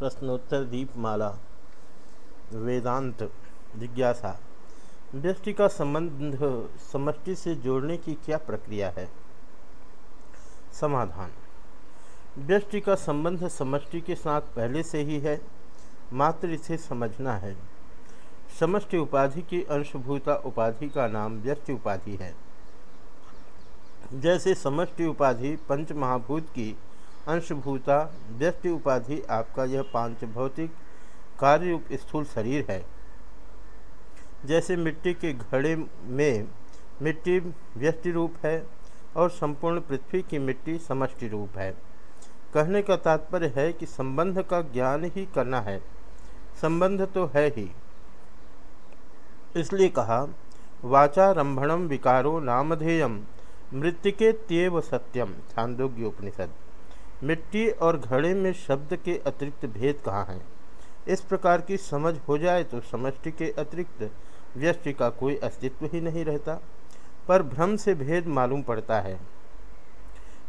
प्रश्नोत्तर दीपमाला वेदांत, जिज्ञासा। व्यष्टि का संबंध, समष्टि से जोड़ने की क्या प्रक्रिया है? समाधान। व्यष्टि का संबंध समष्टि के साथ पहले से ही है, मात्र इसे समझना है। समष्टि उपाधि की अंशभूता उपाधि का नाम व्यष्टि उपाधि है। जैसे समष्टि उपाधि पंच महाभूत की अंशभूता व्यष्टि उपाधि आपका यह पाँच भौतिक कार्य स्थूल शरीर है। जैसे मिट्टी के घड़े में मिट्टी व्यष्टि रूप है और संपूर्ण पृथ्वी की मिट्टी समष्टि रूप है। कहने का तात्पर्य है कि संबंध का ज्ञान ही करना है। संबंध तो है ही। इसलिए कहा वाचारंभणम विकारो नामधेयम मृतिके त्यव सत्यम छांदोग्य उपनिषद मिट्टी और घड़े में शब्द के अतिरिक्त भेद कहाँ हैं? इस प्रकार की समझ हो जाए तो समष्टि के अतिरिक्त व्यष्टि का कोई अस्तित्व ही नहीं रहता। पर भ्रम से भेद मालूम पड़ता है।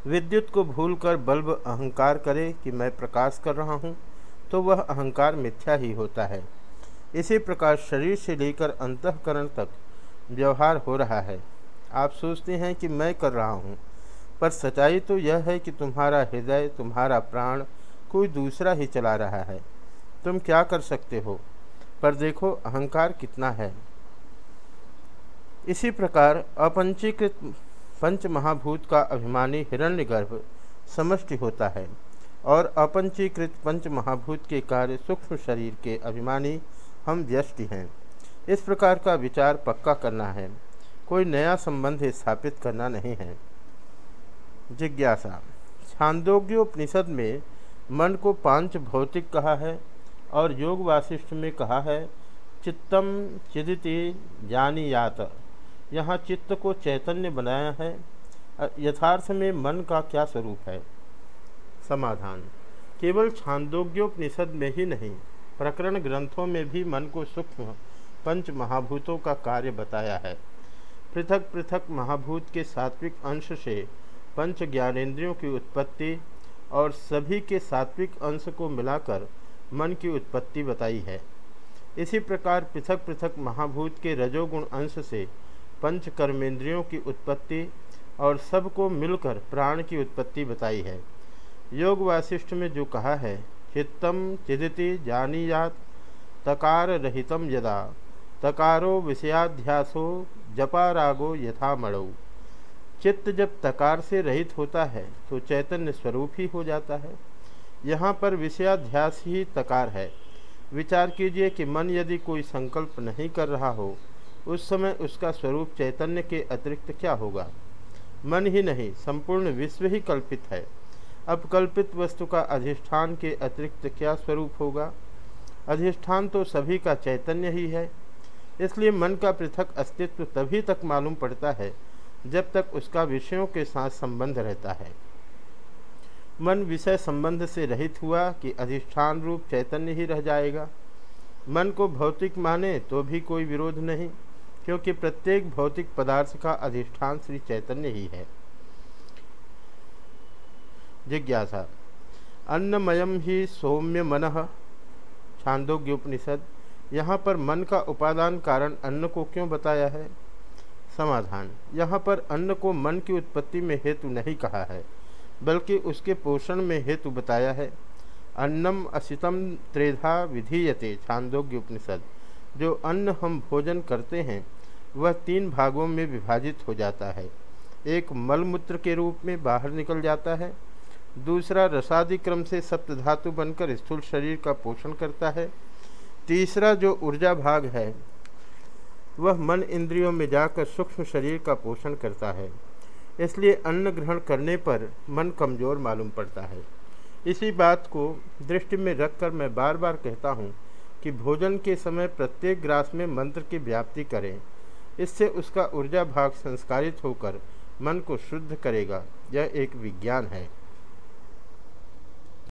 विद्युत को भूलकर बल्ब अहंकार करे कि मैं प्रकाश कर रहा हूँ तो वह अहंकार मिथ्या ही होता है। इसी प्रकार शरीर से लेकर अंतकरण तक व्यवहार हो रहा है। आप सोचते हैं कि मैं कर रहा हूँ। पर सच्चाई तो यह है कि तुम्हारा हृदय, तुम्हारा प्राण कोई दूसरा ही चला रहा है। तुम क्या कर सकते हो? पर देखो, अहंकार कितना है। इसी प्रकार अपंचीकृत पंच महाभूत का अभिमानी हिरण्यगर्भ समष्टि होता है और अपंचीकृत पंच महाभूत के कार्य सूक्ष्म शरीर के अभिमानी हम व्यष्टि हैं। इस प्रकार का विचार पक्का करना है। कोई नया संबंध स्थापित करना नहीं है। जिज्ञासा। छांदोग्योपनिषद में मन को पाँच भौतिक कहा है और योग वासिष्ठ में कहा है, चित्तम चिदिति जानी यात यहाँ चित्त को चैतन्य बनाया है। यथार्थ में मन का क्या स्वरूप है? समाधान। केवल छांदोग्योपनिषद में ही नहीं, प्रकरण ग्रंथों में भी मन को सूक्ष्म पंच महाभूतों का कार्य बताया है। पृथक पृथक महाभूत के सात्विक अंश से पंच ज्ञानेन्द्रियों की उत्पत्ति और सभी के सात्विक अंश को मिलाकर मन की उत्पत्ति बताई है। इसी प्रकार पृथक पृथक महाभूत के रजोगुण अंश से पंच कर्मेंद्रियों की उत्पत्ति और सबको मिलकर प्राण की उत्पत्ति बताई है। योग वासिष्ठ में जो कहा है, चित्तम चिदिति जानीयात, तकार रहितम यदा, तकारो विषयाध्यासो जपारागो यथा मणौ। चित्त जब तकार से रहित होता है तो चैतन्य स्वरूप ही हो जाता है। यहाँ पर विषयाध्यास ही तकार है। विचार कीजिए कि मन यदि कोई संकल्प नहीं कर रहा हो, उस समय उसका स्वरूप चैतन्य के अतिरिक्त क्या होगा? मन ही नहीं, संपूर्ण विश्व ही कल्पित है। अब कल्पित वस्तु का अधिष्ठान के अतिरिक्त क्या स्वरूप होगा? अधिष्ठान तो सभी का चैतन्य ही है, इसलिए मन का पृथक अस्तित्व तभी तक मालूम पड़ता है जब तक उसका विषयों के साथ संबंध रहता है। मन विषय संबंध से रहित हुआ कि अधिष्ठान रूप चैतन्य ही रह जाएगा। मन को भौतिक माने तो भी कोई विरोध नहीं, क्योंकि प्रत्येक भौतिक पदार्थ का अधिष्ठान श्री चैतन्य ही है। जिज्ञासा। अन्नमयम ही सौम्य मन। छांदोग्योपनिषद। यहाँ पर मन का उपादान कारण अन्न को क्यों बताया है? समाधान। यहाँ पर अन्न को मन की उत्पत्ति में हेतु नहीं कहा है, बल्कि उसके पोषण में हेतु बताया है। अन्नम असितम त्रेधा विधीयते, छांदोग्य उपनिषद। जो अन्न हम भोजन करते हैं, वह तीन भागों में विभाजित हो जाता है। एक मलमूत्र के रूप में बाहर निकल जाता है। दूसरा रसादि क्रम से सप्त धातु बनकर स्थूल शरीर का पोषण करता है। तीसरा जो ऊर्जा भाग है वह मन इंद्रियों में जाकर सूक्ष्म शरीर का पोषण करता है। इसलिए अन्न ग्रहण करने पर मन कमज़ोर मालूम पड़ता है। इसी बात को दृष्टि में रखकर मैं बार बार कहता हूँ कि भोजन के समय प्रत्येक ग्रास में मंत्र की व्याप्ति करें। इससे उसका ऊर्जा भाग संस्कारित होकर मन को शुद्ध करेगा। यह एक विज्ञान है।